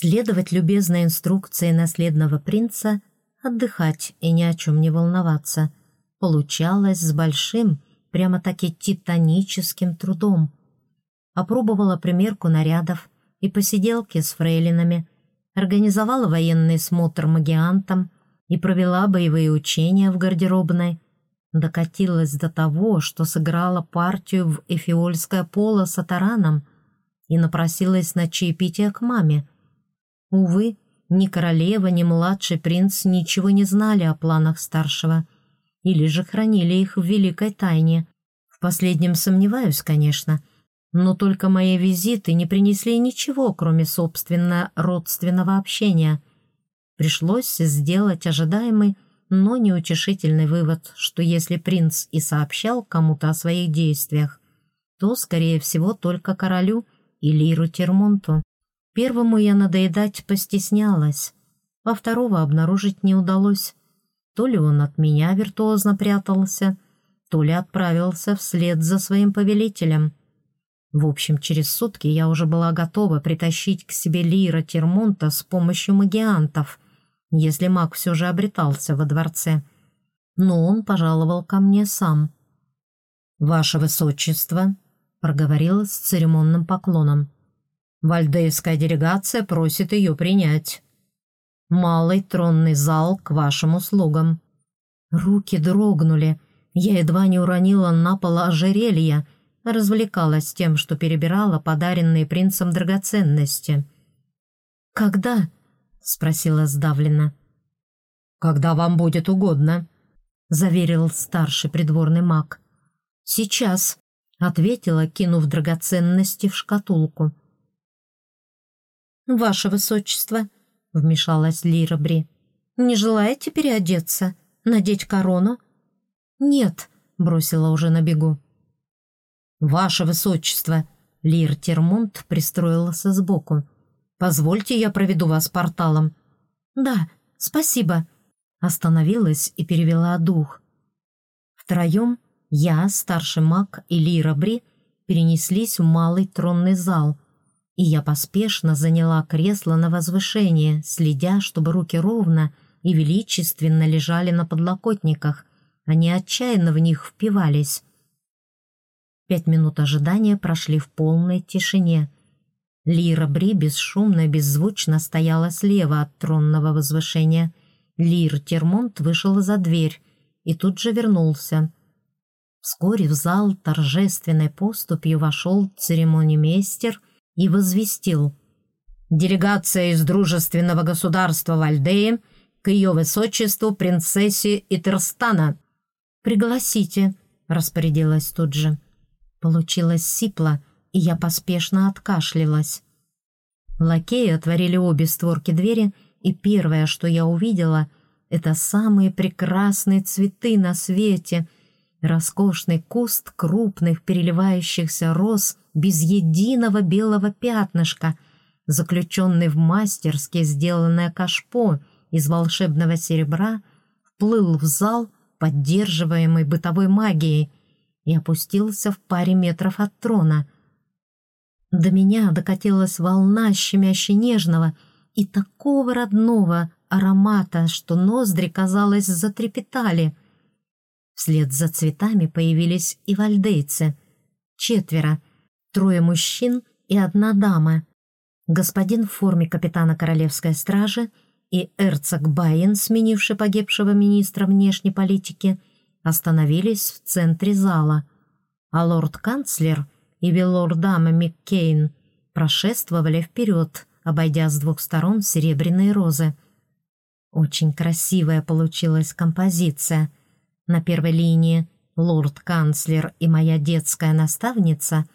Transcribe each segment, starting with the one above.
следовать любезной инструкции наследного принца, отдыхать и ни о чем не волноваться, получалось с большим, прямо-таки титаническим трудом. Опробовала примерку нарядов и посиделки с фрейлинами, организовала военный смотр магиантам и провела боевые учения в гардеробной, докатилась до того, что сыграла партию в эфиольское поло с Атараном и напросилась на чаепитие к маме. Увы, ни королева, ни младший принц ничего не знали о планах старшего, или же хранили их в великой тайне. В последнем сомневаюсь, конечно, но только мои визиты не принесли ничего, кроме собственно родственного общения. Пришлось сделать ожидаемый но неутешительный вывод, что если принц и сообщал кому-то о своих действиях, то, скорее всего, только королю и Лиру Термонту. Первому я надоедать постеснялась, а второго обнаружить не удалось. То ли он от меня виртуозно прятался, то ли отправился вслед за своим повелителем. В общем, через сутки я уже была готова притащить к себе Лира Термонта с помощью магиантов — если маг все же обретался во дворце. Но он пожаловал ко мне сам. «Ваше Высочество», — проговорил с церемонным поклоном, — «вальдейская делегация просит ее принять. Малый тронный зал к вашим услугам». Руки дрогнули, я едва не уронила на пол ожерелья, развлекалась тем, что перебирала подаренные принцем драгоценности. «Когда?» — спросила сдавленно. «Когда вам будет угодно», — заверил старший придворный маг. «Сейчас», — ответила, кинув драгоценности в шкатулку. «Ваше высочество», — вмешалась Лира Бри, — «не желаете переодеться, надеть корону?» «Нет», — бросила уже на бегу. «Ваше высочество», — Лир Термонт пристроился сбоку, — Позвольте, я проведу вас порталом». «Да, спасибо», — остановилась и перевела дух. Втроем я, старший маг и Лира Бри перенеслись в малый тронный зал, и я поспешно заняла кресло на возвышение, следя, чтобы руки ровно и величественно лежали на подлокотниках, они отчаянно в них впивались. Пять минут ожидания прошли в полной тишине — Лира Бри бесшумно и беззвучно стояла слева от тронного возвышения. Лир Термонт вышел за дверь и тут же вернулся. Вскоре в зал торжественной поступью вошел церемонимейстер и возвестил. «Делегация из дружественного государства Вальдеи к ее высочеству принцессе Итерстана». «Пригласите», — распорядилась тут же. Получилось сипло — и я поспешно откашлялась. Лакеи отворили обе створки двери, и первое, что я увидела, это самые прекрасные цветы на свете, роскошный куст крупных переливающихся роз без единого белого пятнышка, заключенный в мастерски сделанное кашпо из волшебного серебра, вплыл в зал, поддерживаемый бытовой магией, и опустился в паре метров от трона — до меня докатилась волна щемяще нежного и такого родного аромата, что ноздри, казалось, затрепетали. Вслед за цветами появились и вальдейцы. Четверо, трое мужчин и одна дама. Господин в форме капитана Королевской стражи и эрцог Байен, сменивший погибшего министра внешней политики, остановились в центре зала, а лорд-канцлер — и Велордама Маккейн прошествовали вперед, обойдя с двух сторон серебряные розы. Очень красивая получилась композиция. На первой линии лорд-канцлер и моя детская наставница,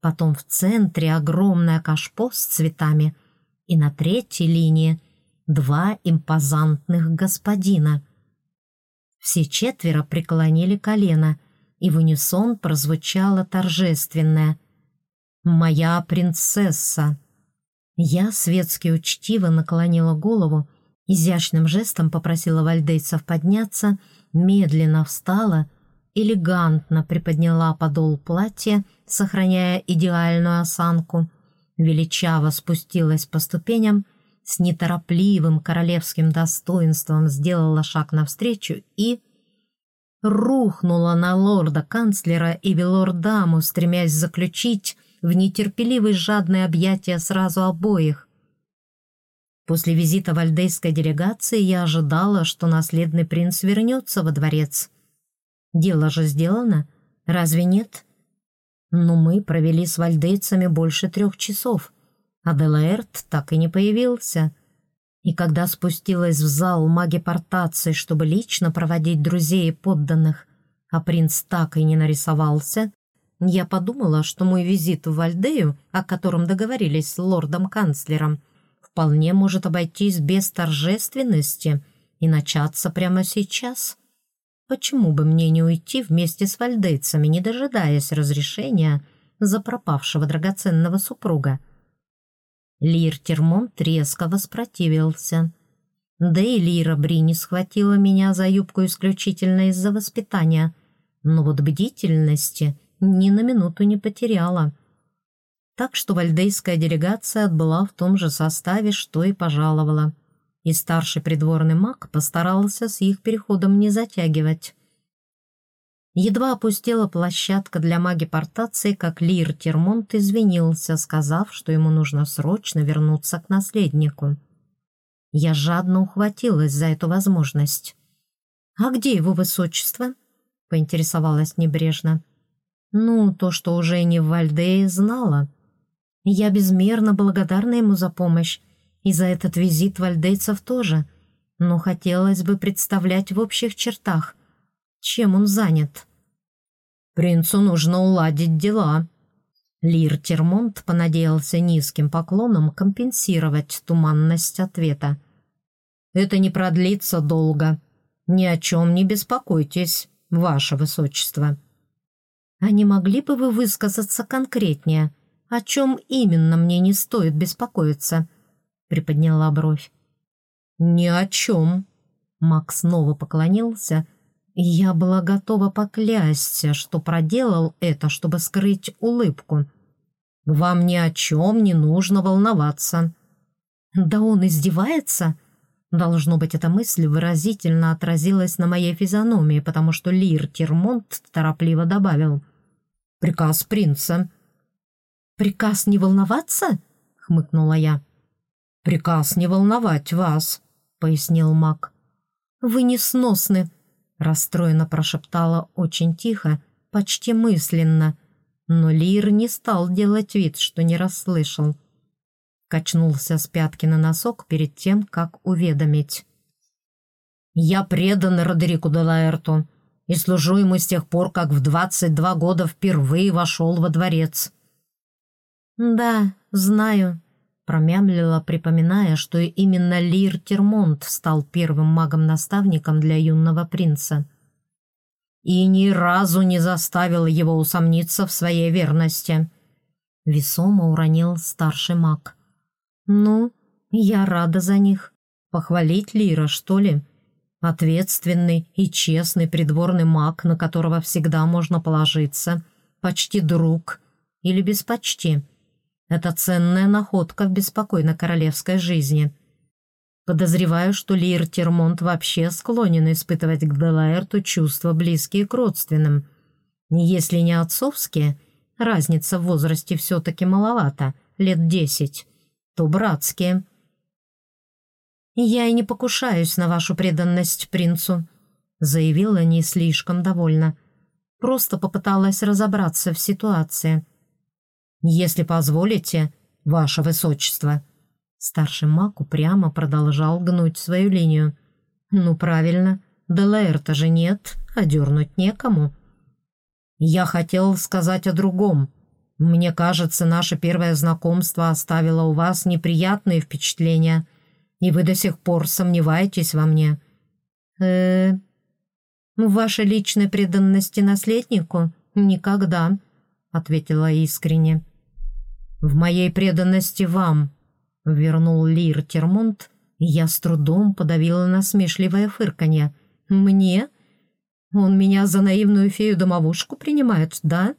потом в центре огромное кашпо с цветами, и на третьей линии два импозантных господина. Все четверо преклонили колено — и в унисон прозвучало торжественное «Моя принцесса». Я светски учтиво наклонила голову, изящным жестом попросила вальдейцев подняться, медленно встала, элегантно приподняла подол платья, сохраняя идеальную осанку, величаво спустилась по ступеням с неторопливым королевским достоинством сделала шаг навстречу и... рухнула на лорда-канцлера и велордаму, стремясь заключить в нетерпеливые жадные объятия сразу обоих. После визита вальдейской делегации я ожидала, что наследный принц вернется во дворец. Дело же сделано, разве нет? Но мы провели с вальдейцами больше трех часов, а Делаэрт так и не появился. И когда спустилась в зал маги портации, чтобы лично проводить друзей и подданных, а принц так и не нарисовался, я подумала, что мой визит в Вальдею, о котором договорились с лордом-канцлером, вполне может обойтись без торжественности и начаться прямо сейчас. Почему бы мне не уйти вместе с вальдейцами, не дожидаясь разрешения за пропавшего драгоценного супруга? Лир Термонт резко воспротивился. Да и Лира Брини схватила меня за юбку исключительно из-за воспитания, но вот бдительности ни на минуту не потеряла. Так что вальдейская делегация отбыла в том же составе, что и пожаловала. И старший придворный маг постарался с их переходом не затягивать. Едва опустела площадка для маги-портации, как Лир Термонт извинился, сказав, что ему нужно срочно вернуться к наследнику. Я жадно ухватилась за эту возможность. «А где его высочество?» — поинтересовалась небрежно. Ну, то, что уже не в Вальдее, знала. Я безмерно благодарна ему за помощь, и за этот визит вальдейцев тоже, но хотелось бы представлять в общих чертах, чем он занят. «Принцу нужно уладить дела». Лир Термонт понадеялся низким поклоном компенсировать туманность ответа. «Это не продлится долго. Ни о чем не беспокойтесь, ваше высочество». «А не могли бы вы высказаться конкретнее? О чем именно мне не стоит беспокоиться?» Приподняла бровь. «Ни о чем». Макс снова поклонился, я была готова поклясться, что проделал это, чтобы скрыть улыбку. «Вам ни о чем не нужно волноваться». «Да он издевается?» Должно быть, эта мысль выразительно отразилась на моей физиономии, потому что Лир Термонт торопливо добавил — Приказ принца». «Приказ не волноваться?» — хмыкнула я. «Приказ не волновать вас», — пояснил маг. «Вы несносны», — расстроенно прошептала очень тихо, почти мысленно. Но Лир не стал делать вид, что не расслышал. Качнулся с пятки на носок перед тем, как уведомить. «Я предан Родерику Делаэрту и служу ему с тех пор, как в 22 года впервые вошел во дворец». «Да, знаю», — промямлила, припоминая, что именно Лир Термонт стал первым магом-наставником для юного принца. «И ни разу не заставил его усомниться в своей верности», — весомо уронил старший маг. «Ну, я рада за них. Похвалить Лира, что ли?» Ответственный и честный придворный маг, на которого всегда можно положиться. Почти друг. Или без почти. Это ценная находка в беспокойной королевской жизни. Подозреваю, что Лир Термонт вообще склонен испытывать к Делаэрту чувства, близкие к родственным. Если не отцовские, разница в возрасте все-таки маловато, лет десять, то братские – «Я и не покушаюсь на вашу преданность принцу», заявила не слишком довольна. Просто попыталась разобраться в ситуации. «Если позволите, ваше высочество». Старший маг упрямо продолжал гнуть свою линию. «Ну, правильно, Делаэрта же нет, а дернуть некому». «Я хотел сказать о другом. Мне кажется, наше первое знакомство оставило у вас неприятные впечатления» и вы до сих пор сомневаетесь во мне. э В вашей личной преданности наследнику? Никогда, ответила искренне. В моей преданности вам, вернул Лир Термонт, я с трудом подавила насмешливое фырканье. Мне? Он меня за наивную фею-домовушку принимает, да?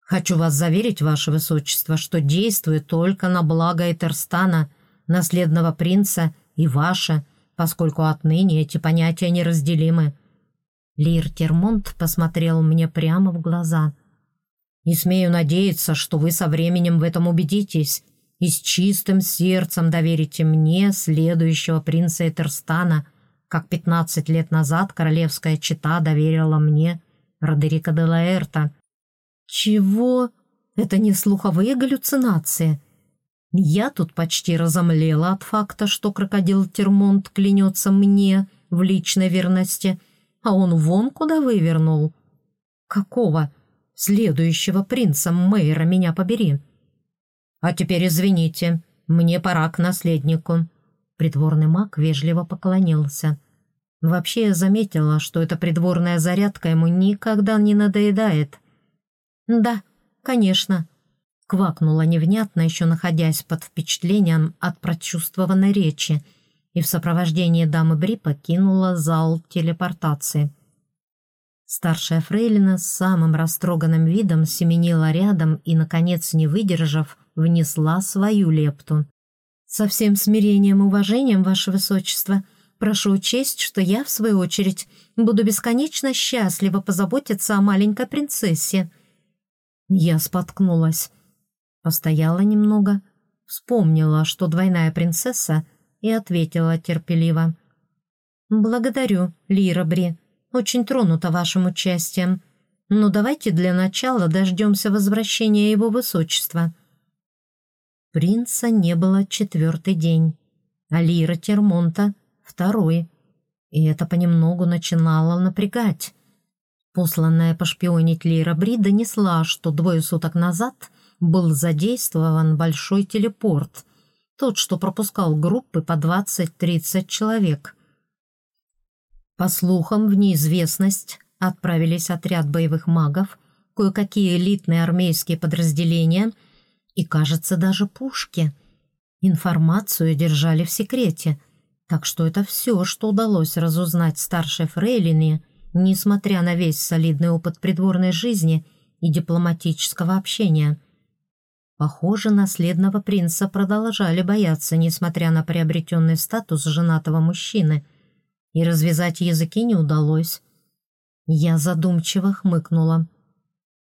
Хочу вас заверить, ваше высочество, что действую только на благо Этерстана — наследного принца и ваше, поскольку отныне эти понятия неразделимы». Лир Термонт посмотрел мне прямо в глаза. «И смею надеяться, что вы со временем в этом убедитесь и с чистым сердцем доверите мне следующего принца Этерстана, как пятнадцать лет назад королевская чета доверила мне Родерика де Лаэрта». «Чего? Это не слуховые галлюцинации?» Я тут почти разомлела от факта, что крокодил Термонт клянется мне в личной верности, а он вон куда вывернул. Какого? Следующего принца мэра меня побери. А теперь извините, мне пора к наследнику. Придворный маг вежливо поклонился. Вообще я заметила, что эта придворная зарядка ему никогда не надоедает. «Да, конечно», квакнула невнятно, еще находясь под впечатлением от прочувствованной речи, и в сопровождении дамы Бри покинула зал телепортации. Старшая фрейлина с самым растроганным видом семенила рядом и, наконец, не выдержав, внесла свою лепту. «Со всем смирением и уважением, Ваше Высочество, прошу учесть, что я, в свою очередь, буду бесконечно счастлива позаботиться о маленькой принцессе». Я споткнулась. Постояла немного, вспомнила, что двойная принцесса, и ответила терпеливо. «Благодарю, Лира Бри. Очень тронута вашим участием. Но давайте для начала дождемся возвращения его высочества». Принца не было четвертый день, а Лира Термонта — второй. И это понемногу начинало напрягать. Посланная пошпионить Лира Бри донесла, что двое суток назад — был задействован большой телепорт, тот, что пропускал группы по 20-30 человек. По слухам, в неизвестность отправились отряд боевых магов, кое-какие элитные армейские подразделения и, кажется, даже пушки. Информацию держали в секрете, так что это все, что удалось разузнать старшей фрейлине, несмотря на весь солидный опыт придворной жизни и дипломатического общения – Похоже, наследного принца продолжали бояться, несмотря на приобретенный статус женатого мужчины, и развязать языки не удалось. Я задумчиво хмыкнула.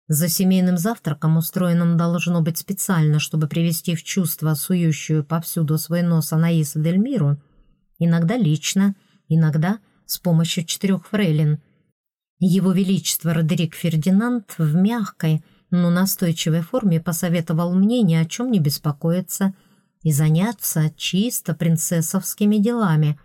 За семейным завтраком, устроенным должно быть специально, чтобы привести в чувство сующую повсюду свой нос Анаиса Дельмиру, иногда лично, иногда с помощью четырех фрейлин. Его Величество Родерик Фердинанд в мягкой, но настойчивой форме посоветовал мне ни о чем не беспокоиться и заняться чисто принцессовскими делами,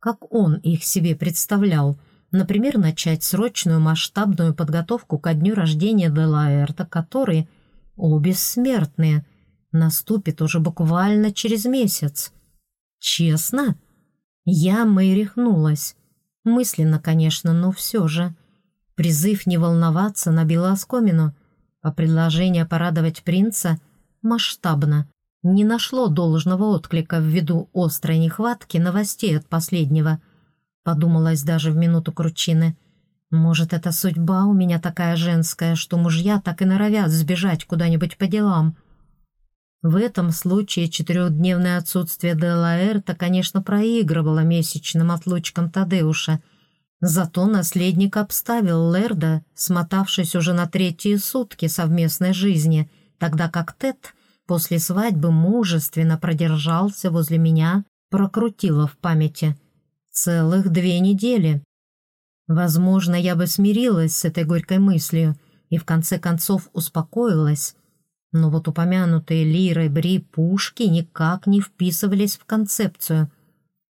как он их себе представлял, например, начать срочную масштабную подготовку ко дню рождения Делаэрта, который, о бессмертные, наступит уже буквально через месяц. Честно? Я мэрихнулась. Мысленно, конечно, но все же. Призыв не волноваться набил оскомину — а предложение порадовать принца масштабно не нашло должного отклика ввиду острой нехватки новостей от последнего. Подумалось даже в минуту кручины. Может, это судьба у меня такая женская, что мужья так и норовят сбежать куда-нибудь по делам. В этом случае четырехдневное отсутствие Делаэрта, конечно, проигрывало месячным отлучкам Тадеуша — Зато наследник обставил Лерда, смотавшись уже на третьи сутки совместной жизни, тогда как Тед после свадьбы мужественно продержался возле меня, прокрутила в памяти. Целых две недели. Возможно, я бы смирилась с этой горькой мыслью и в конце концов успокоилась, но вот упомянутые Лирой Бри пушки никак не вписывались в концепцию —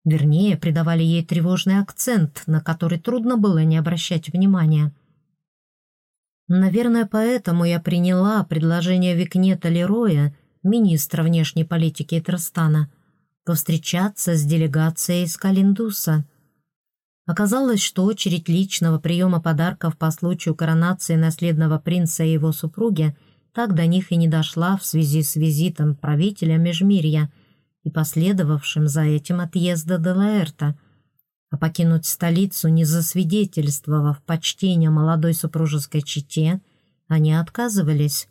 Вернее, придавали ей тревожный акцент, на который трудно было не обращать внимания. Наверное, поэтому я приняла предложение Викнета Лероя, министра внешней политики Трастана, повстречаться с делегацией из Калиндуса. Оказалось, что очередь личного приема подарков по случаю коронации наследного принца и его супруги так до них и не дошла в связи с визитом правителя Межмирья – и последовавшим за этим отъезда Делаэрта, а покинуть столицу, не засвидетельствовав почтения молодой супружеской чете, они отказывались.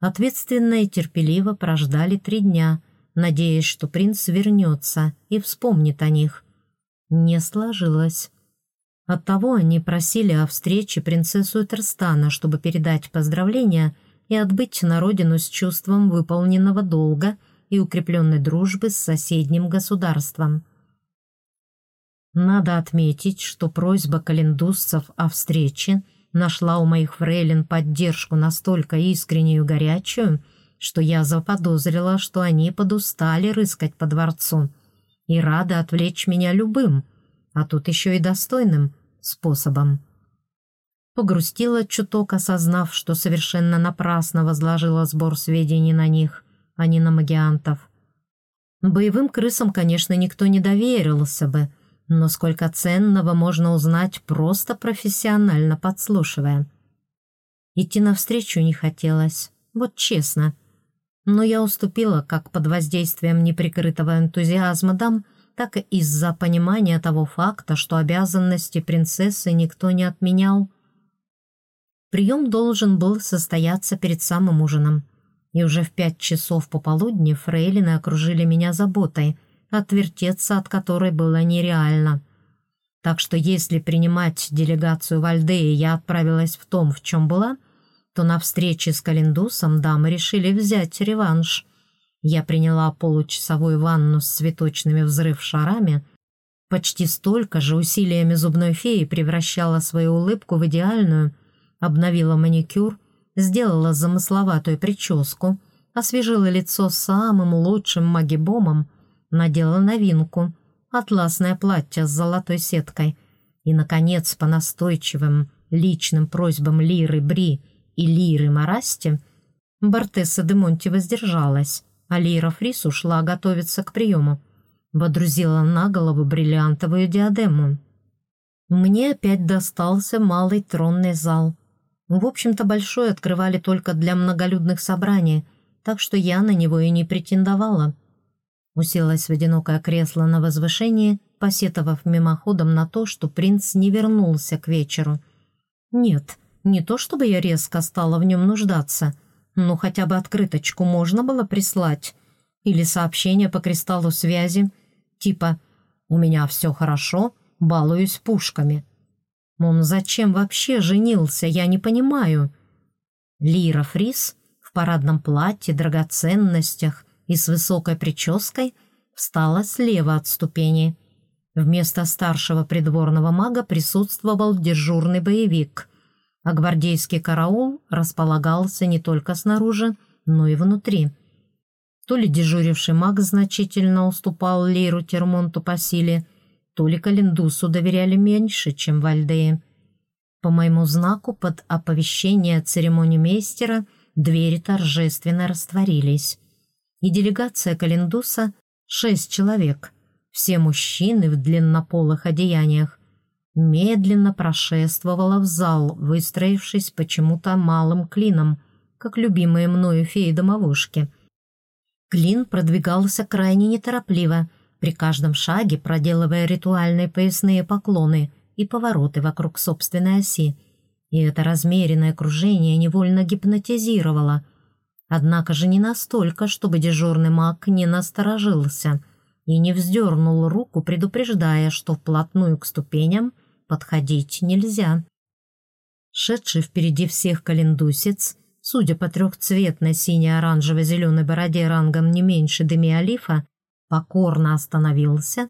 Ответственно и терпеливо прождали три дня, надеясь, что принц вернется и вспомнит о них. Не сложилось. Оттого они просили о встрече принцессу Этерстана, чтобы передать поздравления и отбыть на родину с чувством выполненного долга и укрепленной дружбы с соседним государством. Надо отметить, что просьба календусцев о встрече нашла у моих фрейлин поддержку настолько искреннюю и горячую, что я заподозрила, что они подустали рыскать по дворцу и рады отвлечь меня любым, а тут еще и достойным способом. Погрустила чуток, осознав, что совершенно напрасно возложила сбор сведений на них, а не на магиантов. Боевым крысам, конечно, никто не доверился бы, но сколько ценного можно узнать, просто профессионально подслушивая. Идти навстречу не хотелось, вот честно. Но я уступила как под воздействием неприкрытого энтузиазма дам, так и из-за понимания того факта, что обязанности принцессы никто не отменял. Прием должен был состояться перед самым ужином, и уже в пять часов пополудни фрейлины окружили меня заботой — отвертеться от которой было нереально. Так что если принимать делегацию Вальдеи я отправилась в том, в чем была, то на встрече с Календусом дамы решили взять реванш. Я приняла получасовую ванну с цветочными взрыв-шарами, почти столько же усилиями зубной феи превращала свою улыбку в идеальную, обновила маникюр, сделала замысловатую прическу, освежила лицо самым лучшим магибомом — надела новинку — атласное платье с золотой сеткой. И, наконец, по настойчивым личным просьбам Лиры Бри и Лиры Марасти, Бартесса де Монти воздержалась, а Лира Фрис ушла готовиться к приему. Водрузила на голову бриллиантовую диадему. Мне опять достался малый тронный зал. В общем-то, большой открывали только для многолюдных собраний, так что я на него и не претендовала. Уселась в одинокое кресло на возвышении, посетовав мимоходом на то, что принц не вернулся к вечеру. Нет, не то чтобы я резко стала в нем нуждаться, но хотя бы открыточку можно было прислать. Или сообщение по кристаллу связи, типа «У меня все хорошо, балуюсь пушками». Он зачем вообще женился, я не понимаю. Лира Фрис в парадном платье, драгоценностях, и с высокой прической встала слева от ступени. Вместо старшего придворного мага присутствовал дежурный боевик, а гвардейский караул располагался не только снаружи, но и внутри. То ли дежуривший маг значительно уступал Лейру Термонту по силе, то ли Календусу доверяли меньше, чем Вальдее. По моему знаку под оповещение церемонимейстера двери торжественно растворились и делегация Календуса — шесть человек, все мужчины в длиннополых одеяниях, медленно прошествовала в зал, выстроившись почему-то малым клином, как любимые мною феи-домовушки. Клин продвигался крайне неторопливо, при каждом шаге проделывая ритуальные поясные поклоны и повороты вокруг собственной оси. И это размеренное кружение невольно гипнотизировало, Однако же не настолько, чтобы дежурный маг не насторожился и не вздернул руку, предупреждая, что вплотную к ступеням подходить нельзя. Шедший впереди всех календусец, судя по трехцветной сине-оранжево-зеленой бороде рангом не меньше Демиалифа, покорно остановился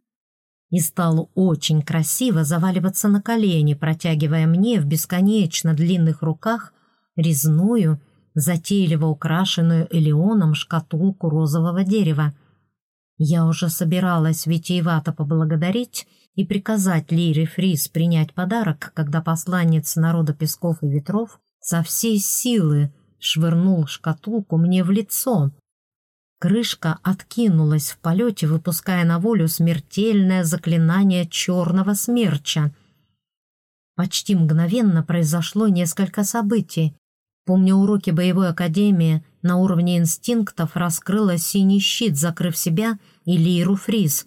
и стал очень красиво заваливаться на колени, протягивая мне в бесконечно длинных руках резную, затейливо украшенную элеоном шкатулку розового дерева. Я уже собиралась витиевато поблагодарить и приказать Лире Фрис принять подарок, когда посланец народа песков и ветров со всей силы швырнул шкатулку мне в лицо. Крышка откинулась в полете, выпуская на волю смертельное заклинание черного смерча. Почти мгновенно произошло несколько событий, Помня уроки боевой академии, на уровне инстинктов раскрыла синий щит, закрыв себя и Лиру Фриз.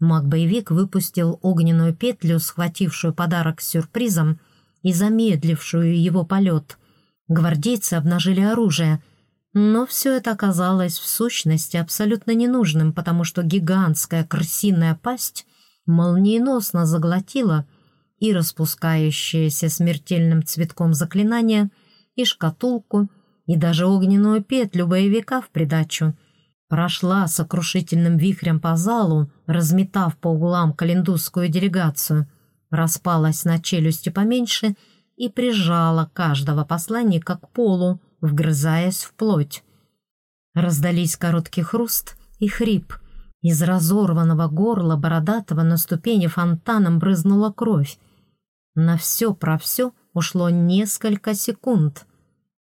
Маг-боевик выпустил огненную петлю, схватившую подарок с сюрпризом и замедлившую его полет. Гвардейцы обнажили оружие. Но все это оказалось в сущности абсолютно ненужным, потому что гигантская крысиная пасть молниеносно заглотила и распускающееся смертельным цветком заклинание, и шкатулку, и даже огненную петлю боевика в придачу. Прошла сокрушительным вихрем по залу, разметав по углам календузскую делегацию, распалась на челюсти поменьше и прижала каждого посланника к полу, вгрызаясь в плоть. Раздались короткий хруст и хрип. Из разорванного горла бородатого на ступени фонтаном брызнула кровь. На все про все ушло несколько секунд.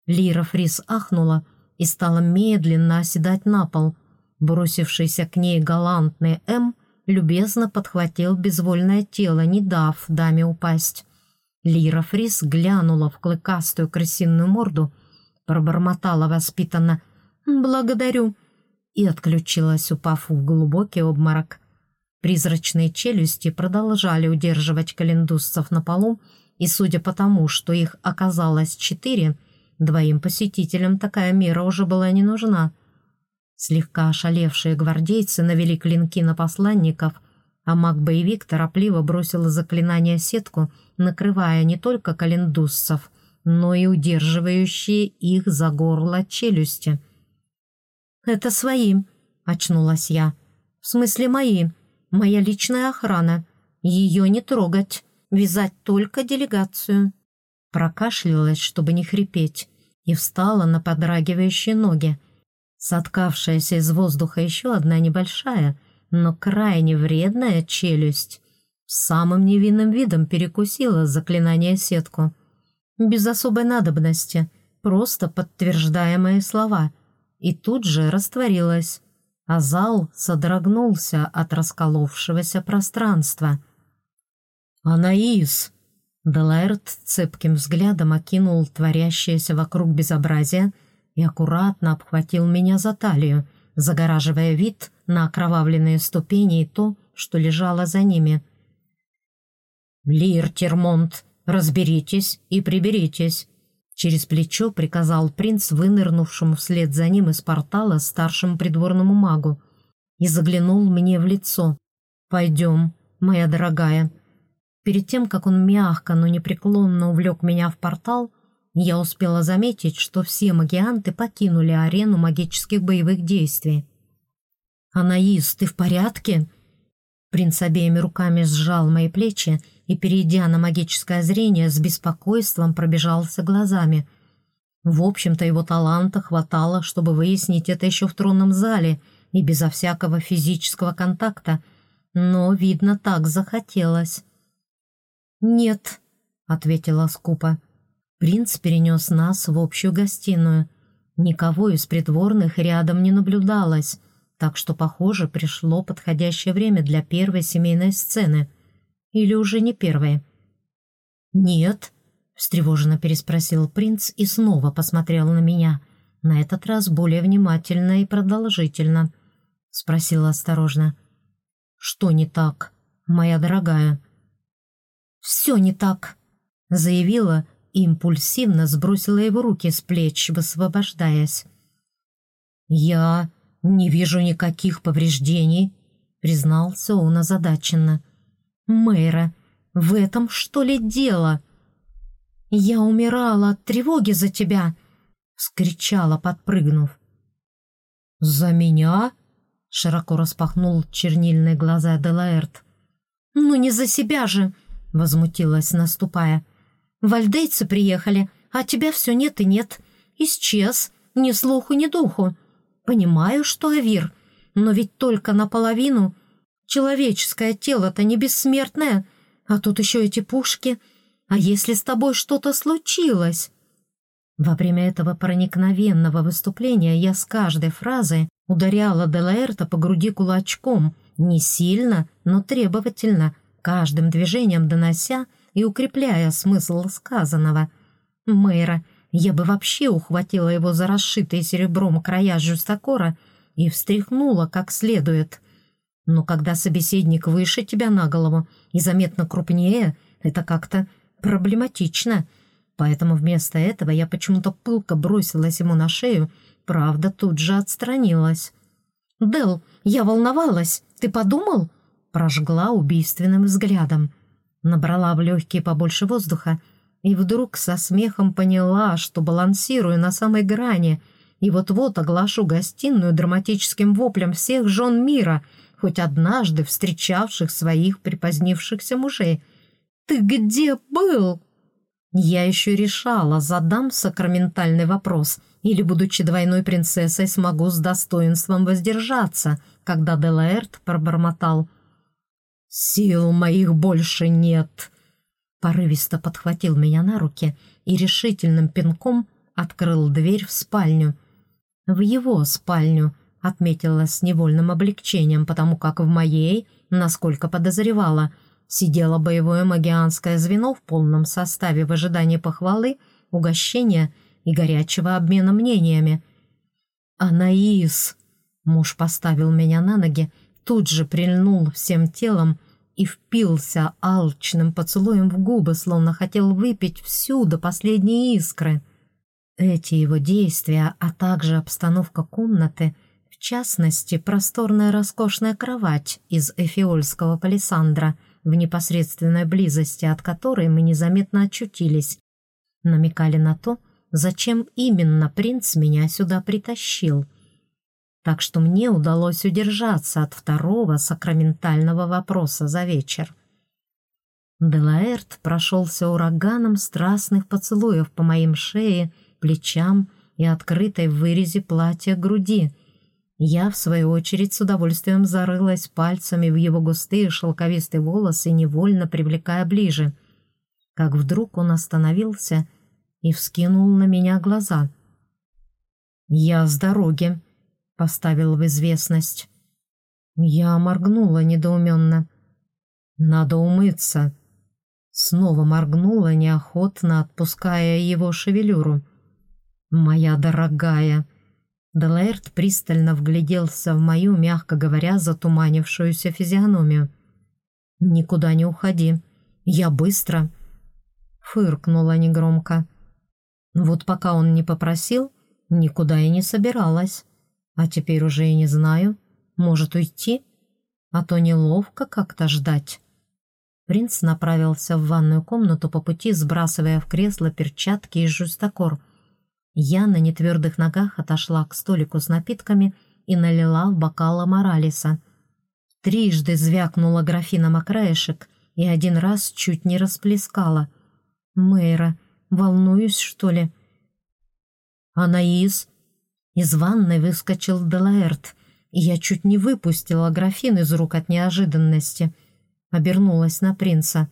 Лира Фрис ахнула и стала медленно оседать на пол. Бросившийся к ней галантный М любезно подхватил безвольное тело, не дав даме упасть. Лира Фрис глянула в клыкастую крысиную морду пробормотала воспитанно «Благодарю» и отключилась, упав в глубокий обморок. Призрачные челюсти продолжали удерживать календусцев на полу, и судя по тому, что их оказалось четыре, двоим посетителям такая мера уже была не нужна. Слегка ошалевшие гвардейцы навели клинки на посланников, а маг-боевик торопливо бросил заклинание сетку, накрывая не только календусцев, но и удерживающие их за горло челюсти. «Это свои», — очнулась я. «В смысле мои. Моя личная охрана. Ее не трогать. Вязать только делегацию». Прокашлялась, чтобы не хрипеть, и встала на подрагивающие ноги. Соткавшаяся из воздуха еще одна небольшая, но крайне вредная челюсть самым невинным видом перекусила заклинание сетку — без особой надобности, просто подтверждая мои слова, и тут же растворилась, а зал содрогнулся от расколовшегося пространства. «Анаис!» Делаэрт цепким взглядом окинул творящееся вокруг безобразие и аккуратно обхватил меня за талию, загораживая вид на окровавленные ступени и то, что лежало за ними. «Лир Термонт, «Разберитесь и приберитесь», — через плечо приказал принц, вынырнувшему вслед за ним из портала старшему придворному магу, и заглянул мне в лицо. «Пойдем, моя дорогая». Перед тем, как он мягко, но непреклонно увлек меня в портал, я успела заметить, что все магианты покинули арену магических боевых действий. «Анаис, ты в порядке?» Принц обеими руками сжал мои плечи и, перейдя на магическое зрение, с беспокойством пробежался глазами. В общем-то, его таланта хватало, чтобы выяснить это еще в тронном зале и безо всякого физического контакта, но, видно, так захотелось. «Нет», — ответила скупо. Принц перенес нас в общую гостиную. Никого из придворных рядом не наблюдалось, так что, похоже, пришло подходящее время для первой семейной сцены — или уже не первое?» «Нет», — встревоженно переспросил принц и снова посмотрел на меня, на этот раз более внимательно и продолжительно. Спросила осторожно. «Что не так, моя дорогая?» «Все не так», — заявила и импульсивно сбросила его руки с плеч, высвобождаясь. «Я не вижу никаких повреждений», — признался он озадаченно. Мэра, в этом что ли дело? Я умирала от тревоги за тебя, скричала, подпрыгнув. За меня? Широко распахнул чернильные глаза Делаэрт. «Ну не за себя же!» — возмутилась, наступая. «Вальдейцы приехали, а тебя все нет и нет. Исчез, ни слуху, ни духу. Понимаю, что Авир, но ведь только наполовину Человеческое тело-то не бессмертное, а тут еще эти пушки. А если с тобой что-то случилось?» Во время этого проникновенного выступления я с каждой фразы ударяла Делаэрта по груди кулачком, не сильно, но требовательно, каждым движением донося и укрепляя смысл сказанного. Мэра, я бы вообще ухватила его за расшитые серебром края жюстакора и встряхнула как следует — но когда собеседник выше тебя на голову и заметно крупнее, это как-то проблематично. поэтому вместо этого я почему-то пылко бросилась ему на шею, правда, тут же отстранилась. «Дел, я волновалась, ты подумал?» Прожгла убийственным взглядом. Набрала в легкие побольше воздуха и вдруг со смехом поняла, что балансирую на самой грани и вот-вот оглашу гостиную драматическим воплем всех жен мира, хоть однажды встречавших своих припозднившихся мужей. «Ты где был?» Я еще решала, задам сакраментальный вопрос или, будучи двойной принцессой, смогу с достоинством воздержаться, когда Делаэрт пробормотал «Сил моих больше нет!» Порывисто подхватил меня на руки и решительным пинком открыл дверь в спальню. В его спальню, отметила с невольным облегчением, потому как в моей, насколько подозревала, сидело боевое магианское звено в полном составе в ожидании похвалы, угощения и горячего обмена мнениями. «Анаис!» Муж поставил меня на ноги, тут же прильнул всем телом и впился алчным поцелуем в губы, словно хотел выпить всю до последней искры. Эти его действия, а также обстановка комнаты, в частности, просторная роскошная кровать из эфиольского палисандра, в непосредственной близости от которой мы незаметно очутились, намекали на то, зачем именно принц меня сюда притащил — так что мне удалось удержаться от второго сакраментального вопроса за вечер. Делаэрт прошелся ураганом страстных поцелуев по моим шее, плечам и открытой вырезе платья груди. Я, в свою очередь, с удовольствием зарылась пальцами в его густые шелковистые волосы, невольно привлекая ближе. Как вдруг он остановился и вскинул на меня глаза. «Я с дороги», поставил в известность. Я моргнула недоуменно. «Надо умыться». Снова моргнула, неохотно отпуская его шевелюру. «Моя дорогая!» Делаэрт пристально вгляделся в мою, мягко говоря, затуманившуюся физиономию. «Никуда не уходи. Я быстро!» Фыркнула негромко. Вот пока он не попросил, никуда и не собиралась. А теперь уже и не знаю. Может уйти? А то неловко как-то ждать. Принц направился в ванную комнату по пути, сбрасывая в кресло перчатки и жестокор. Я на нетвердых ногах отошла к столику с напитками и налила в бокал аморалиса. Трижды звякнула графином о и один раз чуть не расплескала. «Мэйра, волнуюсь, что ли?» «Анаис, из ванной выскочил Делаэрт, и я чуть не выпустила графин из рук от неожиданности. Обернулась на принца.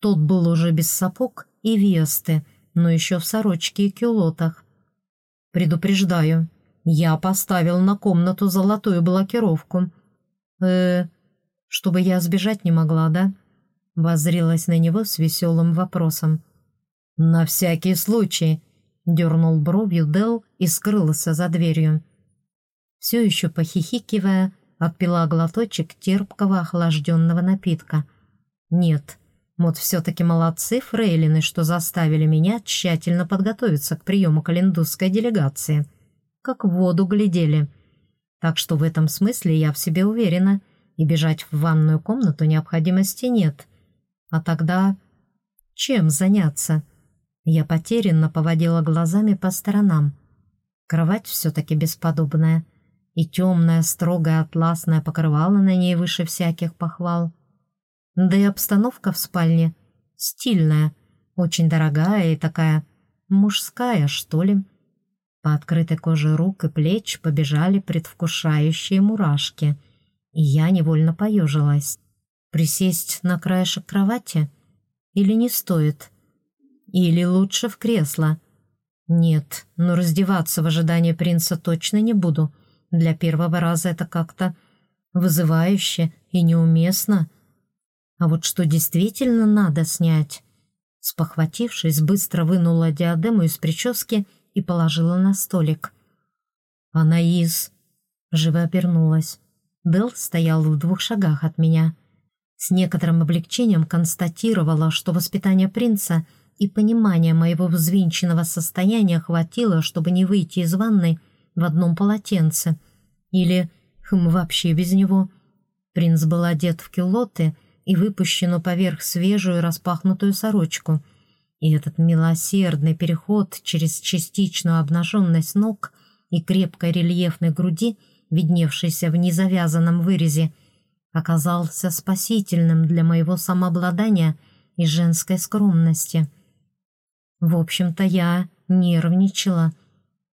Тот был уже без сапог и весты, но еще в сорочке и кюлотах. «Предупреждаю, я поставил на комнату золотую блокировку. э чтобы я сбежать не могла, да?» Воззрилась на него с веселым вопросом. «На всякий случай», Дернул бровью Дел и скрылся за дверью. Все еще похихикивая, отпила глоточек терпкого охлажденного напитка. Нет, вот все-таки молодцы фрейлины, что заставили меня тщательно подготовиться к приему календузской делегации. Как в воду глядели. Так что в этом смысле я в себе уверена, и бежать в ванную комнату необходимости нет. А тогда чем заняться? Я потерянно поводила глазами по сторонам. Кровать все-таки бесподобная, и темное, строгое атласное покрывало на ней выше всяких похвал. Да и обстановка в спальне стильная, очень дорогая и такая мужская, что ли. По открытой коже рук и плеч побежали предвкушающие мурашки, и я невольно поежилась. Присесть на краешек кровати или не стоит — или лучше в кресло. Нет, но раздеваться в ожидании принца точно не буду. Для первого раза это как-то вызывающе и неуместно. А вот что действительно надо снять? Спохватившись, быстро вынула диадему из прически и положила на столик. «Анаис!» Живо обернулась. Дел стоял в двух шагах от меня. С некоторым облегчением констатировала, что воспитание принца — и понимания моего взвинченного состояния хватило, чтобы не выйти из ванной в одном полотенце. Или хм, вообще без него. Принц был одет в кюлоты и выпущенную поверх свежую распахнутую сорочку. И этот милосердный переход через частичную обнаженность ног и крепкой рельефной груди, видневшейся в незавязанном вырезе, оказался спасительным для моего самообладания и женской скромности. В общем-то, я нервничала.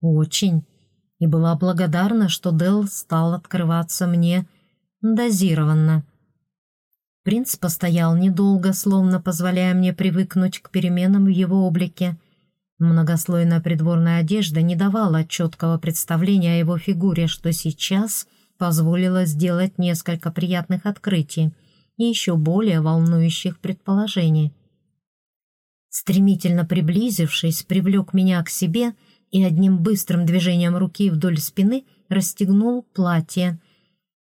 Очень. И была благодарна, что Дел стал открываться мне дозированно. Принц постоял недолго, словно позволяя мне привыкнуть к переменам в его облике. Многослойная придворная одежда не давала четкого представления о его фигуре, что сейчас позволило сделать несколько приятных открытий и еще более волнующих предположений. Стремительно приблизившись, привлек меня к себе и одним быстрым движением руки вдоль спины расстегнул платье.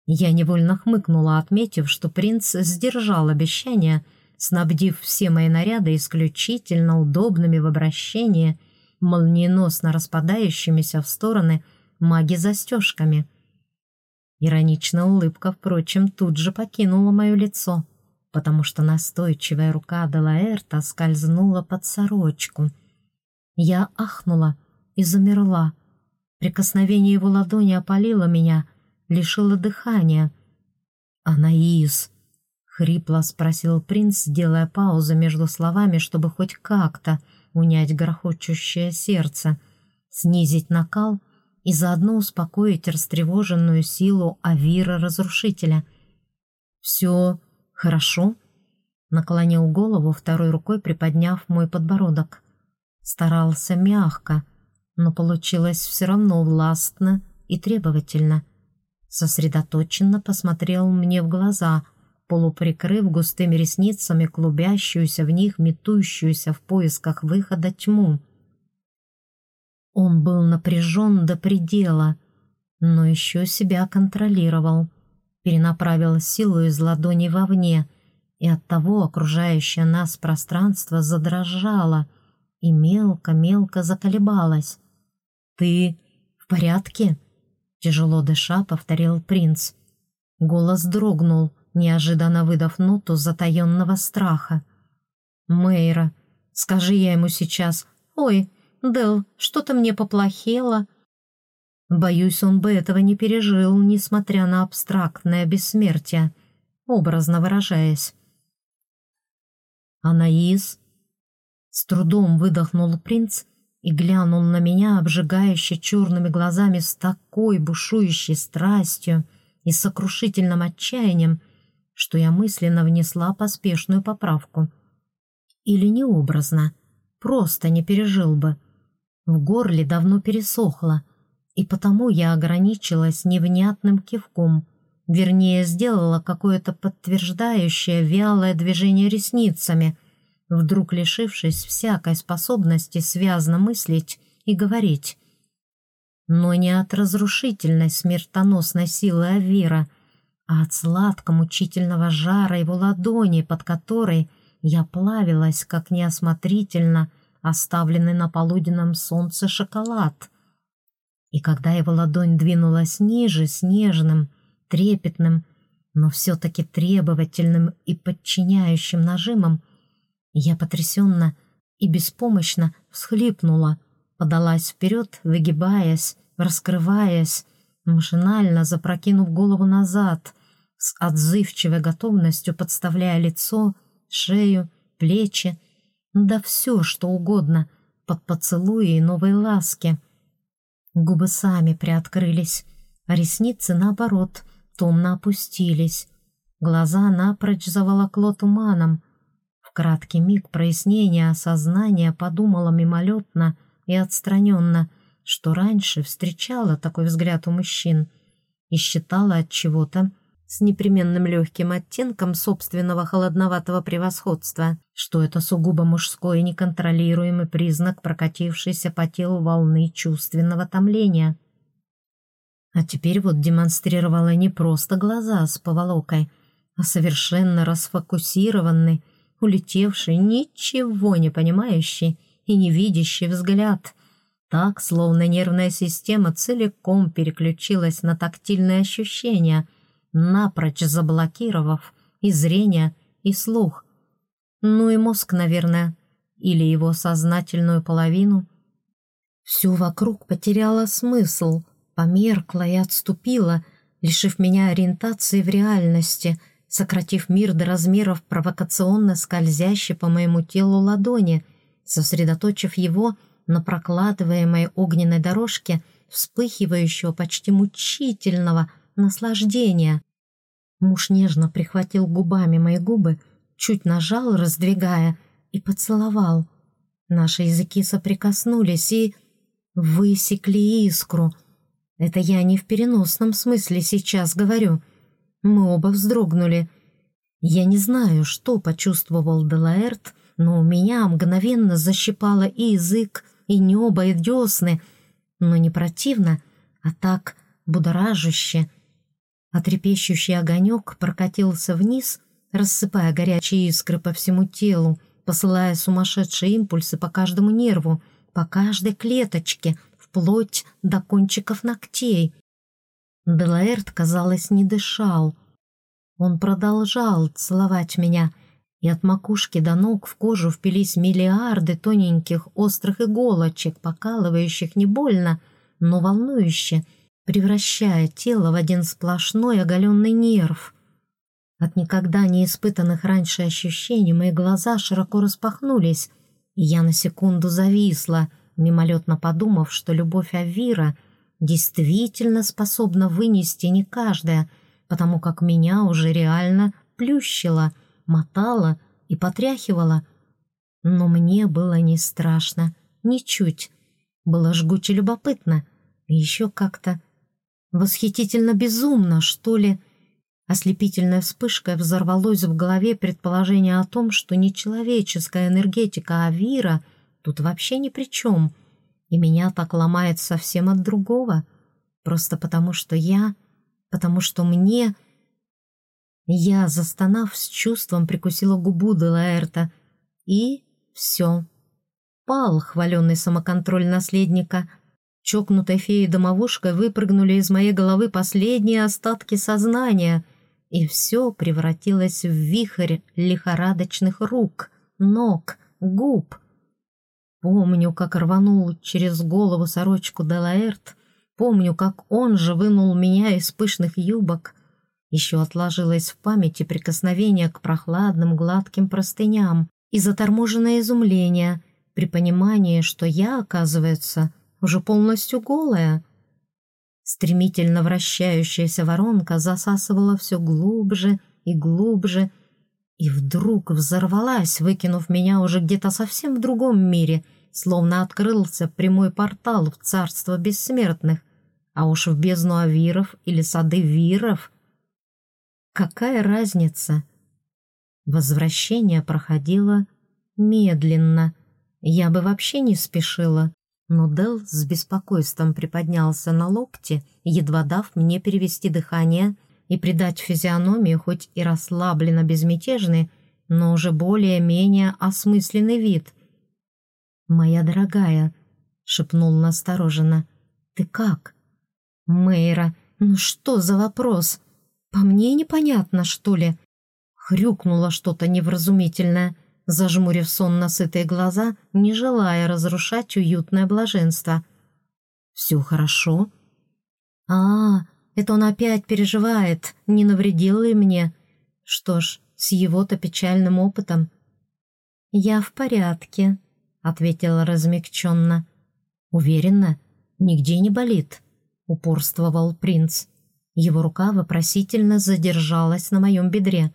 Я невольно хмыкнула, отметив, что принц сдержал обещание, снабдив все мои наряды исключительно удобными в обращении, молниеносно распадающимися в стороны маги-застежками. Ироничная улыбка, впрочем, тут же покинула мое лицо, потому что настойчивая рука Делаэрта скользнула под сорочку. Я ахнула и замерла. Прикосновение его ладони опалило меня, лишило дыхания. «Анаис!» — хрипло спросил принц, делая паузу между словами, чтобы хоть как-то унять грохочущее сердце, снизить накал — и заодно успокоить растревоженную силу Авира-разрушителя. «Все хорошо?» Наклонил голову, второй рукой приподняв мой подбородок. Старался мягко, но получилось все равно властно и требовательно. Сосредоточенно посмотрел мне в глаза, полуприкрыв густыми ресницами клубящуюся в них, метущуюся в поисках выхода тьму. Он был напряжен до предела, но еще себя контролировал, перенаправил силу из ладони вовне, и оттого окружающее нас пространство задрожало и мелко-мелко заколебалось. «Ты в порядке?» — тяжело дыша повторил принц. Голос дрогнул, неожиданно выдав ноту затаенного страха. «Мэйра, скажи я ему сейчас, ой, Дел, что-то мне поплохело». Боюсь, он бы этого не пережил, несмотря на абстрактное бессмертие, образно выражаясь. «Анаис?» С трудом выдохнул принц и глянул на меня, обжигающе черными глазами с такой бушующей страстью и сокрушительным отчаянием, что я мысленно внесла поспешную поправку. Или необразно, просто не пережил бы. В горле давно пересохло, и потому я ограничилась невнятным кивком, вернее, сделала какое-то подтверждающее вялое движение ресницами, вдруг лишившись всякой способности связно мыслить и говорить. Но не от разрушительной смертоносной силы Авира, а от сладко-мучительного жара его ладони, под которой я плавилась, как неосмотрительно, оставленный на полуденном солнце шоколад. И когда его ладонь двинулась ниже, с нежным, трепетным, но все-таки требовательным и подчиняющим нажимом, я потрясенно и беспомощно всхлипнула, подалась вперед, выгибаясь, раскрываясь, машинально запрокинув голову назад, с отзывчивой готовностью подставляя лицо, шею, плечи, да все, что угодно, под поцелуи и новые ласки. Губы сами приоткрылись, а ресницы, наоборот, томно опустились. Глаза напрочь заволокло туманом. В краткий миг прояснения осознания подумала мимолетно и отстраненно, что раньше встречала такой взгляд у мужчин и считала от чего-то, с непременным легким оттенком собственного холодноватого превосходства, что это сугубо мужской неконтролируемый признак прокатившейся по телу волны чувственного томления. А теперь вот демонстрировала не просто глаза с поволокой, а совершенно расфокусированный, улетевший, ничего не понимающий и не видящий взгляд. Так, словно нервная система целиком переключилась на тактильные ощущения, напрочь заблокировав и зрение, и слух. Ну и мозг, наверное, или его сознательную половину. Все вокруг потеряло смысл, померкло и отступило, лишив меня ориентации в реальности — сократив мир до размеров провокационно скользящей по моему телу ладони, сосредоточив его на прокладываемой огненной дорожке вспыхивающего почти мучительного наслаждения. Муж нежно прихватил губами мои губы, чуть нажал, раздвигая, и поцеловал. Наши языки соприкоснулись и высекли искру. Это я не в переносном смысле сейчас говорю — мы оба вздрогнули. Я не знаю, что почувствовал Делаэрт, но у меня мгновенно защипало и язык, и небо, и десны, но не противно, а так будоражуще. А трепещущий огонек прокатился вниз, рассыпая горячие искры по всему телу, посылая сумасшедшие импульсы по каждому нерву, по каждой клеточке, вплоть до кончиков ногтей. Делаэрт, казалось, не дышал. Он продолжал целовать меня, и от макушки до ног в кожу впились миллиарды тоненьких острых иголочек, покалывающих не больно, но волнующе, превращая тело в один сплошной оголенный нерв. От никогда не испытанных раньше ощущений мои глаза широко распахнулись, и я на секунду зависла, мимолетно подумав, что любовь Авира — действительно способна вынести не каждая, потому как меня уже реально плющило, мотало и потряхивало. Но мне было не страшно, ничуть. Было жгуче любопытно и еще как-то восхитительно безумно, что ли. Ослепительной вспышкой взорвалось в голове предположение о том, что нечеловеческая энергетика Авира тут вообще ни при чем — и меня так ломает совсем от другого, просто потому что я, потому что мне... Я, застонав с чувством, прикусила губу Делаэрта, и все. Пал хваленный самоконтроль наследника. Чокнутой феей-домовушкой выпрыгнули из моей головы последние остатки сознания, и все превратилось в вихрь лихорадочных рук, ног, губ, Помню, как рванул через голову сорочку Делаэрт, помню, как он же вынул меня из пышных юбок. Еще отложилось в памяти прикосновение к прохладным гладким простыням и заторможенное изумление при понимании, что я, оказывается, уже полностью голая. Стремительно вращающаяся воронка засасывала все глубже и глубже, и вдруг взорвалась, выкинув меня уже где-то совсем в другом мире, словно открылся прямой портал в царство бессмертных, а уж в бездну авиров или сады виров. Какая разница? Возвращение проходило медленно. Я бы вообще не спешила, но Дел с беспокойством приподнялся на локте, едва дав мне перевести дыхание и придать физиономии хоть и расслабленно безмятежный, но уже более-менее осмысленный вид. «Моя дорогая», — шепнул настороженно, — «ты как?» «Мэйра, ну что за вопрос? По мне непонятно, что ли?» Хрюкнуло что-то невразумительное, зажмурив сон на сытые глаза, не желая разрушать уютное блаженство. «Все хорошо?» «А, это он опять переживает, не навредил ли мне. Что ж, с его-то печальным опытом. «Я в порядке», — ответила размягченно. «Уверена, нигде не болит», — упорствовал принц. Его рука вопросительно задержалась на моем бедре.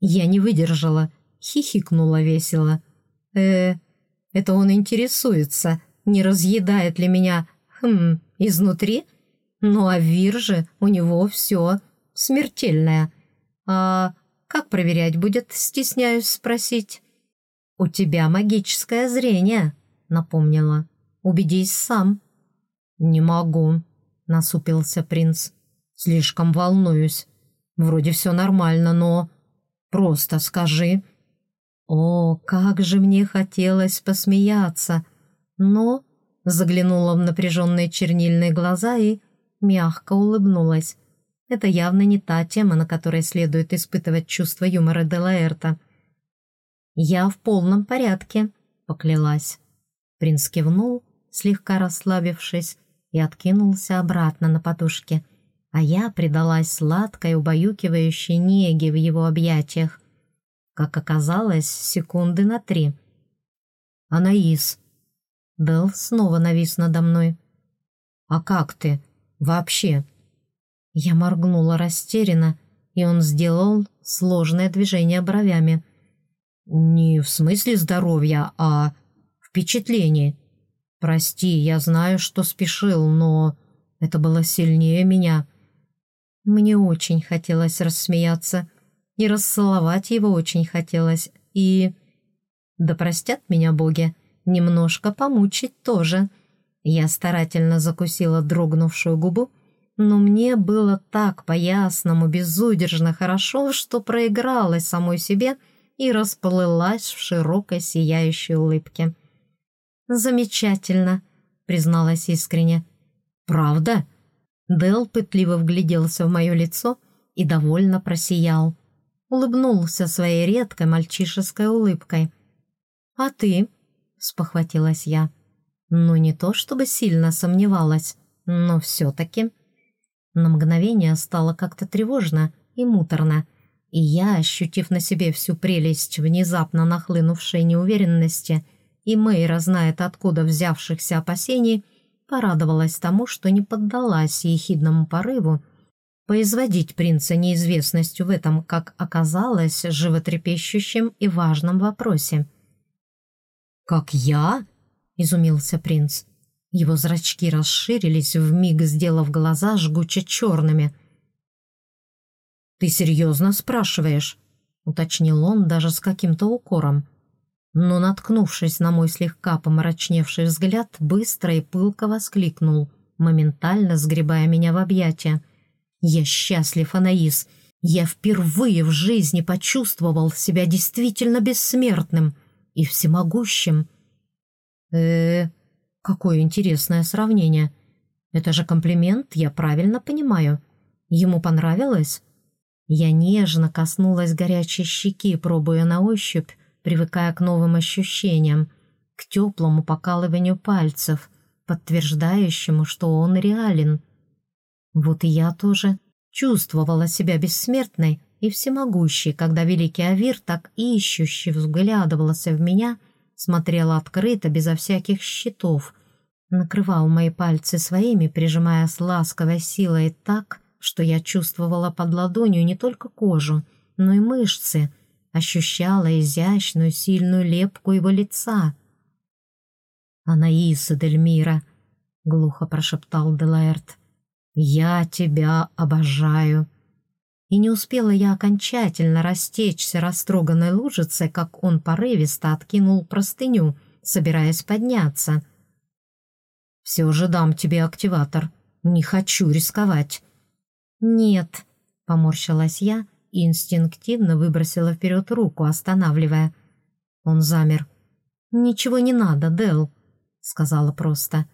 Я не выдержала, хихикнула весело. э это он интересуется, не разъедает ли меня, хм, изнутри?» Ну а в Вирже у него все смертельное. А как проверять будет, стесняюсь спросить. «У тебя магическое зрение», — напомнила. «Убедись сам». «Не могу», — насупился принц. «Слишком волнуюсь. Вроде все нормально, но...» «Просто скажи». О, как же мне хотелось посмеяться! Но заглянула в напряженные чернильные глаза и мягко улыбнулась. Это явно не та тема, на которой следует испытывать чувство юмора Делаэрта. «Я в полном порядке», — поклялась. Принц кивнул, слегка расслабившись, и откинулся обратно на подушке, а я предалась сладкой, убаюкивающей неге в его объятиях. Как оказалось, секунды на три. «Анаис!» Белл снова навис надо мной. «А как ты? Вообще?» Я моргнула растерянно, и он сделал сложное движение бровями. «Не в смысле здоровья, а впечатлений. Прости, я знаю, что спешил, но это было сильнее меня». Мне очень хотелось рассмеяться, и расцеловать его очень хотелось, и... Да простят меня боги, немножко помучить тоже. Я старательно закусила дрогнувшую губу, но мне было так по-ясному, безудержно хорошо, что проигралась самой себе и расплылась в широкой сияющей улыбке. «Замечательно», — призналась искренне. «Правда?» Дел пытливо вгляделся в мое лицо и довольно просиял. Улыбнулся своей редкой мальчишеской улыбкой. «А ты?» — спохватилась я. Ну, не то чтобы сильно сомневалась, но все-таки. На мгновение стало как-то тревожно и муторно, и я, ощутив на себе всю прелесть внезапно нахлынувшей неуверенности и Мэйра знает откуда взявшихся опасений, порадовалась тому, что не поддалась ехидному порыву поизводить принца неизвестностью в этом, как оказалось, животрепещущем и важном вопросе. «Как я?» — изумился принц. Его зрачки расширились, вмиг сделав глаза жгуче черными. «Ты серьезно спрашиваешь?» — уточнил он даже с каким-то укором. Но, наткнувшись на мой слегка помрачневший взгляд, быстро и пылко воскликнул, моментально сгребая меня в объятия. «Я счастлив, Анаис! Я впервые в жизни почувствовал себя действительно бессмертным!» и всемогущим. э, -э какое интересное сравнение. Это же комплимент, я правильно понимаю. Ему понравилось? Я нежно коснулась горячей щеки, пробуя на ощупь, привыкая к новым ощущениям, к теплому покалыванию пальцев, подтверждающему, что он реален. Вот и я тоже чувствовала себя бессмертной, и всемогущий, когда великий Авир так ищущий взглядывался в меня, смотрел открыто, безо всяких щитов, накрывал мои пальцы своими, прижимая с ласковой силой так, что я чувствовала под ладонью не только кожу, но и мышцы, ощущала изящную, сильную лепку его лица. «Анаиса Дельмира», — глухо прошептал Делаэрт, — «я тебя обожаю» и не успела я окончательно растечься растроганной лужицей, как он порывисто откинул простыню, собираясь подняться. «Все же дам тебе активатор. Не хочу рисковать». «Нет», — поморщилась я и инстинктивно выбросила вперед руку, останавливая. Он замер. «Ничего не надо, Дел», — сказала просто.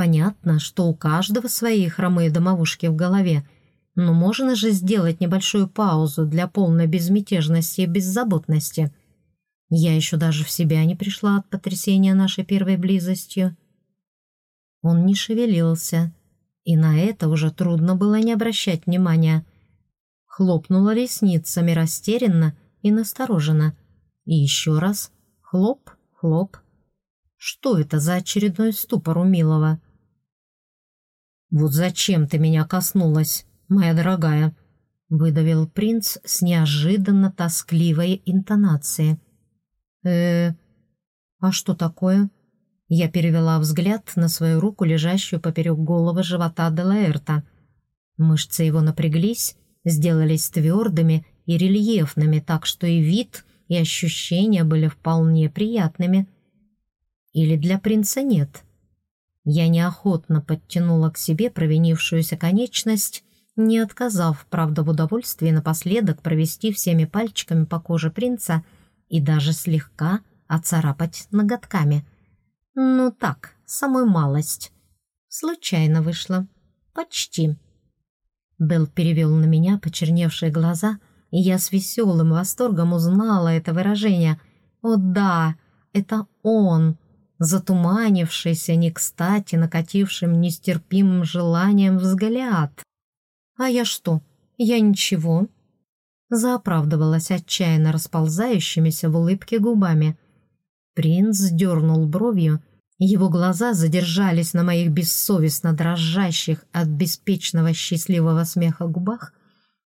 «Понятно, что у каждого свои хромые домовушки в голове, — но можно же сделать небольшую паузу для полной безмятежности и беззаботности. Я еще даже в себя не пришла от потрясения нашей первой близостью. Он не шевелился, и на это уже трудно было не обращать внимания. Хлопнула ресницами растерянно и настороженно. И еще раз хлоп, хлоп. Что это за очередной ступор у милого? «Вот зачем ты меня коснулась?» моя дорогая», — выдавил принц с неожиданно тоскливой интонацией. э а что такое?» Я перевела взгляд на свою руку, лежащую поперек головы живота Делаэрта. Мышцы его напряглись, сделались твердыми и рельефными, так что и вид, и ощущения были вполне приятными. Или для принца нет? Я неохотно подтянула к себе провинившуюся конечность не отказав, правда, в удовольствии напоследок провести всеми пальчиками по коже принца и даже слегка оцарапать ноготками. Ну так, самую малость. Случайно вышло. Почти. Белл перевел на меня почерневшие глаза, и я с веселым восторгом узнала это выражение. «О да, это он!» Затуманившийся не кстати накатившим нестерпимым желанием взгляд. «А я что? Я ничего?» Заоправдывалась отчаянно расползающимися в улыбке губами. Принц дернул бровью, его глаза задержались на моих бессовестно дрожащих от беспечного счастливого смеха губах,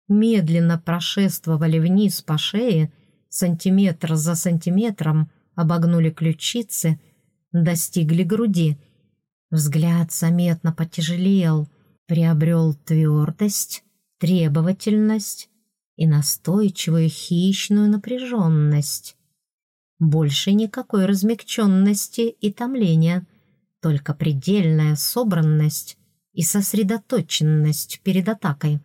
медленно прошествовали вниз по шее, сантиметр за сантиметром обогнули ключицы — достигли груди. Взгляд заметно потяжелел, приобрел твердость, требовательность и настойчивую хищную напряженность. Больше никакой размягченности и томления, только предельная собранность и сосредоточенность перед атакой.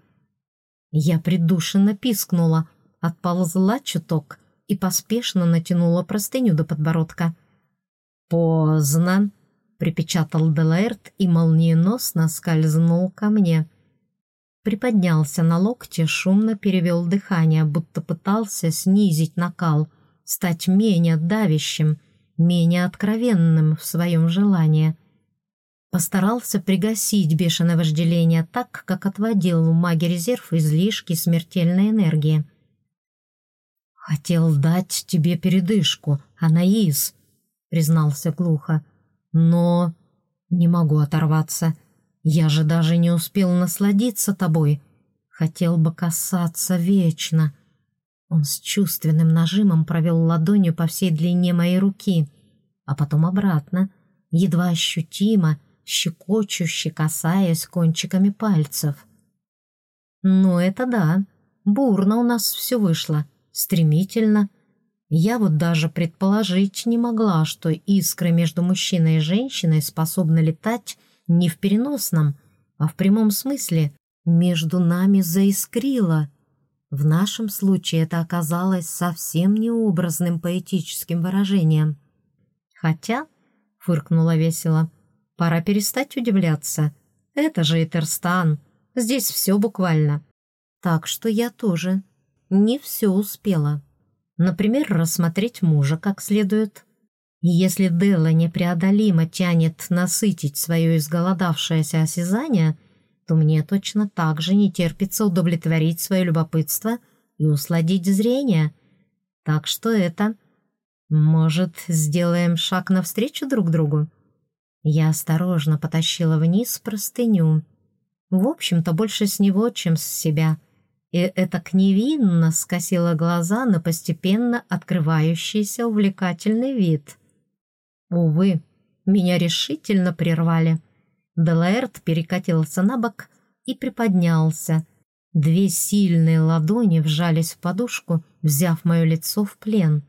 Я придушенно пискнула, отползла чуток и поспешно натянула простыню до подбородка — «Поздно», — припечатал Делаэрт и молниеносно скользнул ко мне. Приподнялся на локте, шумно перевел дыхание, будто пытался снизить накал, стать менее давящим, менее откровенным в своем желании. Постарался пригасить бешеное вожделение так, как отводил в маге резерв излишки смертельной энергии. «Хотел дать тебе передышку, Анаис», — признался глухо. «Но не могу оторваться. Я же даже не успел насладиться тобой. Хотел бы касаться вечно». Он с чувственным нажимом провел ладонью по всей длине моей руки, а потом обратно, едва ощутимо, щекочуще касаясь кончиками пальцев. «Ну, это да, бурно у нас все вышло, стремительно, я вот даже предположить не могла, что искры между мужчиной и женщиной способны летать не в переносном, а в прямом смысле. Между нами заискрило. В нашем случае это оказалось совсем необразным поэтическим выражением. Хотя, — фыркнула весело, — пора перестать удивляться. Это же Этерстан. Здесь все буквально. Так что я тоже не все успела. Например, рассмотреть мужа как следует. И если Делла непреодолимо тянет насытить свое изголодавшееся осязание, то мне точно так же не терпится удовлетворить свое любопытство и усладить зрение. Так что это... Может, сделаем шаг навстречу друг другу? Я осторожно потащила вниз простыню. В общем-то, больше с него, чем с себя — и это невинно скосила глаза на постепенно открывающийся увлекательный вид. Увы, меня решительно прервали. Делаэрт перекатился на бок и приподнялся. Две сильные ладони вжались в подушку, взяв мое лицо в плен.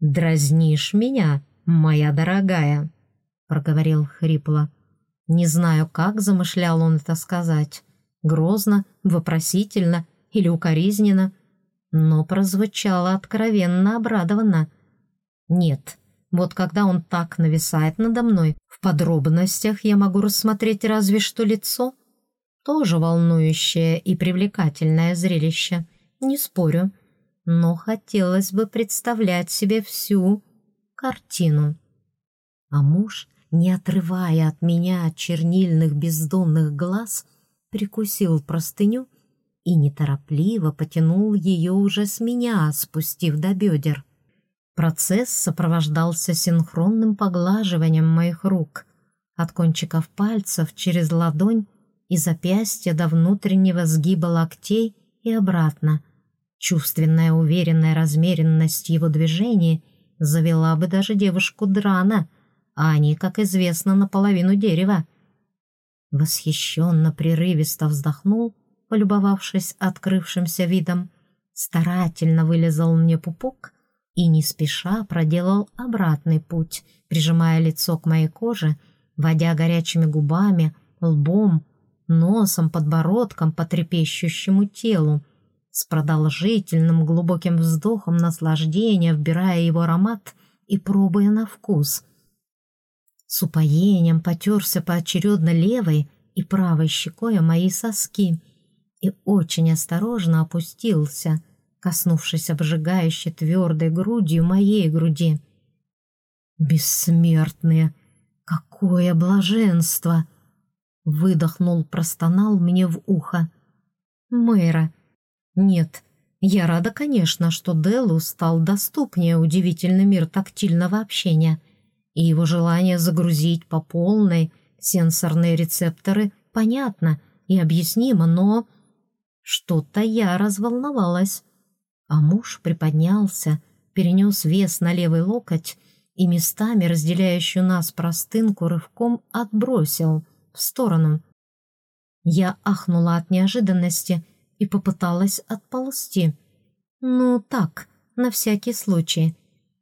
«Дразнишь меня, моя дорогая», — проговорил хрипло. Не знаю, как замышлял он это сказать. Грозно, вопросительно или укоризненно, но прозвучало откровенно обрадованно. Нет, вот когда он так нависает надо мной, в подробностях я могу рассмотреть разве что лицо. Тоже волнующее и привлекательное зрелище, не спорю, но хотелось бы представлять себе всю картину. А муж, не отрывая от меня чернильных бездонных глаз, прикусил простыню и неторопливо потянул ее уже с меня, спустив до бедер. Процесс сопровождался синхронным поглаживанием моих рук, от кончиков пальцев через ладонь и запястья до внутреннего сгиба локтей и обратно. Чувственная уверенная размеренность его движений завела бы даже девушку Драна, а они, как известно, наполовину дерева. Восхищенно прерывисто вздохнул полюбовавшись открывшимся видом, старательно вылезал мне пупок и не спеша проделал обратный путь, прижимая лицо к моей коже, водя горячими губами, лбом, носом, подбородком по трепещущему телу, с продолжительным глубоким вздохом наслаждения, вбирая его аромат и пробуя на вкус. С упоением потерся поочередно левой и правой щекой о мои соски и очень осторожно опустился, коснувшись обжигающей твердой грудью моей груди. «Бессмертные! Какое блаженство!» Выдохнул, простонал мне в ухо. «Мэра, нет, я рада, конечно, что Делу стал доступнее удивительный мир тактильного общения, и его желание загрузить по полной сенсорные рецепторы понятно и объяснимо, но что-то я разволновалась. А муж приподнялся, перенес вес на левый локоть и местами разделяющую нас простынку рывком отбросил в сторону. Я ахнула от неожиданности и попыталась отползти. Ну, так, на всякий случай.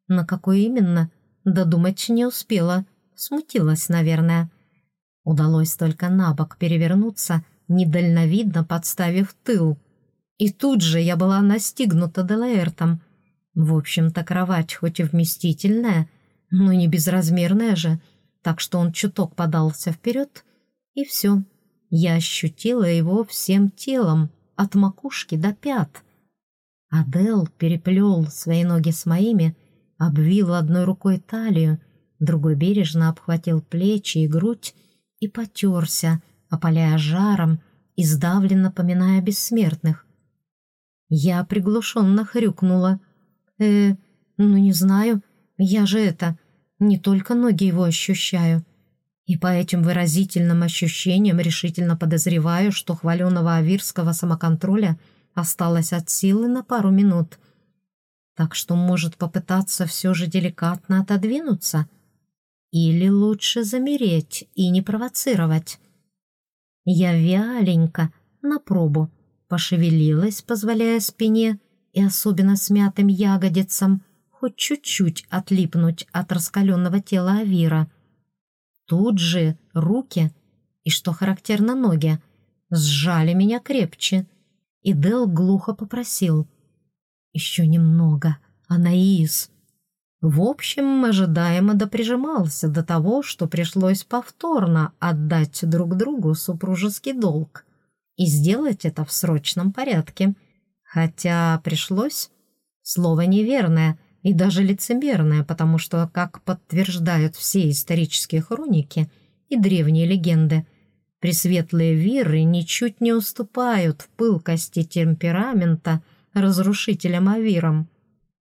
На какой именно, додумать не успела. Смутилась, наверное. Удалось только на бок перевернуться, недальновидно подставив тыл. И тут же я была настигнута Делаэртом. В общем-то, кровать хоть и вместительная, но не безразмерная же, так что он чуток подался вперед, и все. Я ощутила его всем телом от макушки до пят. Адел переплел свои ноги с моими, обвил одной рукой талию, другой бережно обхватил плечи и грудь и потерся, опаляя жаром и сдавленно поминая бессмертных. Я приглушенно хрюкнула. «Э, ну не знаю, я же это, не только ноги его ощущаю. И по этим выразительным ощущениям решительно подозреваю, что хваленого авирского самоконтроля осталось от силы на пару минут. Так что может попытаться все же деликатно отодвинуться. Или лучше замереть и не провоцировать. Я вяленько, на пробу, пошевелилась, позволяя спине и особенно смятым ягодицам хоть чуть-чуть отлипнуть от раскаленного тела Авира — Тут же руки, и, что характерно, ноги, сжали меня крепче. И Дел глухо попросил. «Еще немного, Анаис». В общем, ожидаемо доприжимался до того, что пришлось повторно отдать друг другу супружеский долг. И сделать это в срочном порядке. Хотя пришлось... Слово неверное — и даже лицемерное, потому что, как подтверждают все исторические хроники и древние легенды, пресветлые виры ничуть не уступают в пылкости темперамента разрушителям Авирам.